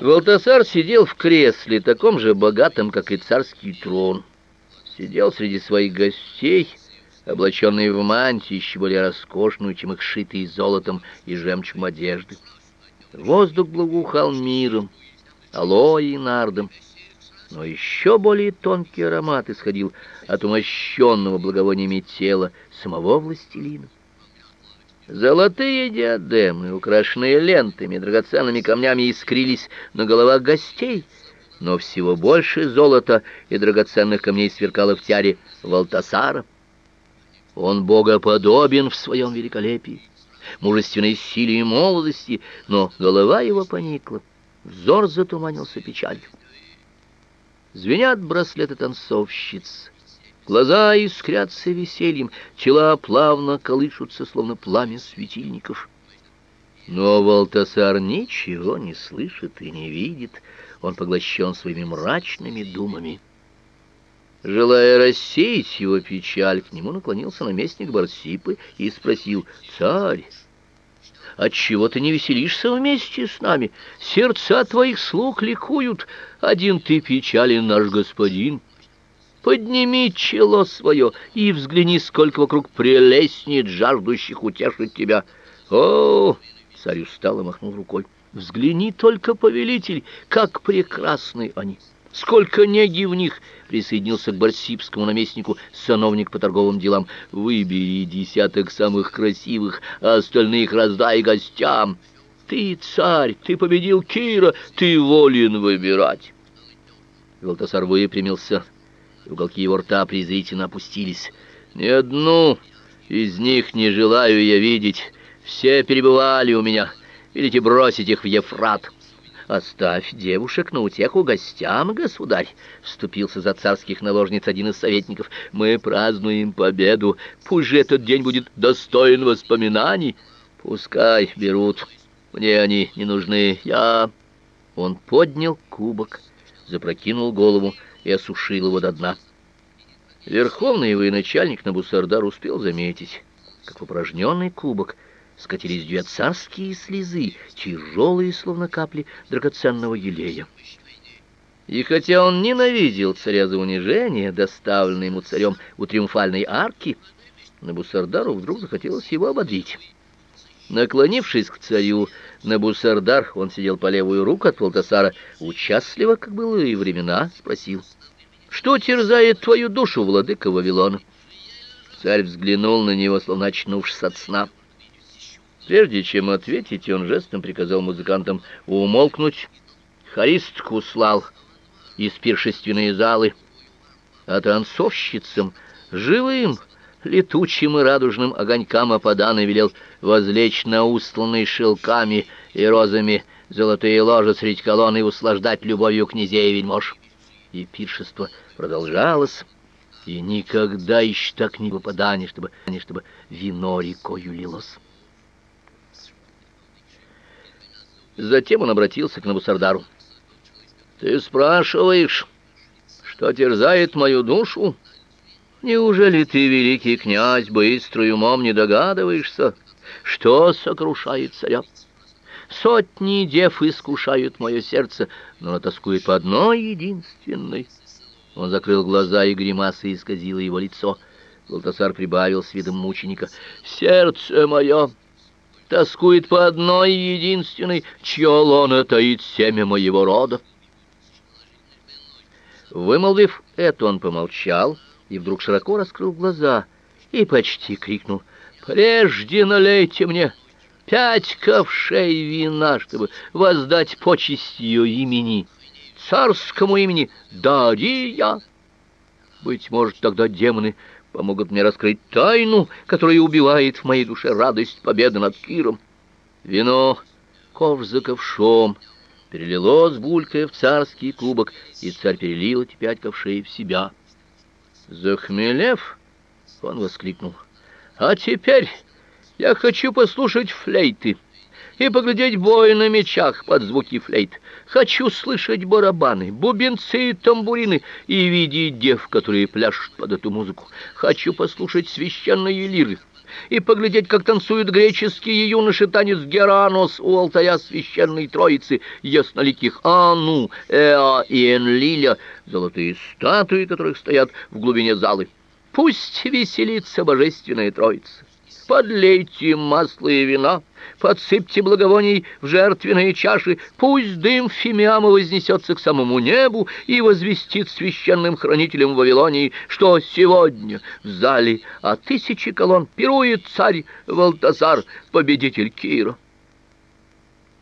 Валтасар сидел в кресле, таком же богатом, как и царский трон. Сидел среди своих гостей, облаченный в мантии, еще более роскошную, чем их шитые золотом и жемчугом одежды. Воздух благоухал миром, алоэ и нардом, но еще более тонкий аромат исходил от умощенного благовониями тела самого властелина. Золотые диадемы, украшенные лентами, драгоценными камнями, искрились на головах гостей, но всего больше золота и драгоценных камней сверкало в тяре Валтасара. Он богоподобен в своем великолепии, мужественной силе и молодости, но голова его поникла, взор затуманился печалью. Звенят браслеты танцовщиц, Глаза искрятся весельем, тела плавно колышутся, словно пламя светильников. Но Валтасар ничего не слышит и не видит, он поглощен своими мрачными думами. Желая рассеять его печаль, к нему наклонился наместник Барсипы и спросил, «Царь, отчего ты не веселишься вместе с нами? Сердца твоих слуг ликуют, один ты печален, наш господин». Подними чело свое и взгляни, сколько вокруг прелестнет жаждущих утешить тебя. О, царь устало махнул рукой. Взгляни только, повелитель, как прекрасны они. Сколько неги в них, присоединился к барсибскому наместнику сановник по торговым делам. Выбери десяток самых красивых, а остальных раздай гостям. Ты царь, ты победил Кира, ты волен выбирать. Валтасар выпрямился Уголки его рта презрительно опустились. «Ни одну из них не желаю я видеть. Все перебывали у меня. Велите бросить их в Ефрат». «Оставь девушек на утеху гостям, государь!» — вступился за царских наложниц один из советников. «Мы празднуем победу. Пусть же этот день будет достоин воспоминаний. Пускай берут. Мне они не нужны. Я...» Он поднял кубок, запрокинул голову и осушил его до дна. Верховный военачальник Набусардар успел заметить, как в упражненный кубок скатились две царские слезы, тяжелые, словно капли драгоценного елея. И хотя он ненавидел царя за унижение, доставленное ему царем у триумфальной арки, Набусардару вдруг захотелось его ободрить. Наклонившись к царю, Набусардар, он сидел по левую руку от Валтасара, участливо, как было и времена, спросил — что терзает твою душу, владыка Вавилона? Царь взглянул на него, словно очнувшись от сна. Прежде чем ответить, он жестом приказал музыкантам умолкнуть. Харистку слал из пиршественной залы, а танцовщицам, живым, летучим и радужным огонькам Ападана велел возлечь на устланные шелками и розами золотые ложи средь колонн и услаждать любовью князей и вельмож и пиршество продолжалось, и никогда еще так не выпадали, чтобы, чтобы вино рекою лилось. Затем он обратился к Набусардару. «Ты спрашиваешь, что терзает мою душу? Неужели ты, великий князь, быстрый умом не догадываешься, что сокрушает царя?» Сотни дев искушают мое сердце, но она тоскует по одной единственной. Он закрыл глаза, и гримаса исказила его лицо. Волтасар прибавил с видом мученика. «Сердце мое тоскует по одной единственной, чье лоно таит семя моего рода». Вымолвив это, он помолчал и вдруг широко раскрыл глаза и почти крикнул «Прежде налейте мне!» пять ковшей вина, чтобы воздать почесть ее имени, царскому имени Дария. Быть может, тогда демоны помогут мне раскрыть тайну, которая убивает в моей душе радость победы над Киром. Вино, ковш за ковшом, перелилось, булькая в царский кубок, и царь перелил эти пять ковшей в себя. Захмелев, он воскликнул, «А теперь я хочу послушать флейты и поглядеть бой на мечах под звуки флейт. Хочу слышать барабаны, бубенцы и тамбурины и видеть дев, которые пляшут под эту музыку. Хочу послушать священные лиры, и поглядеть, как танцуют греческие юноши танец Геранос у алтаря священной Троицы, ясноликих Ану, Эа и Энлиля, золотые статуи которых стоят в глубине залы. Пусть веселится божественная Троица. Подлейте масло и вина, подсыпьте благовоний в жертвенные чаши, пусть дым фимиама вознесется к самому небу и возвестит священным хранителям Вавилонии, что сегодня в зале о тысячи колонн пирует царь Валтазар, победитель Кира.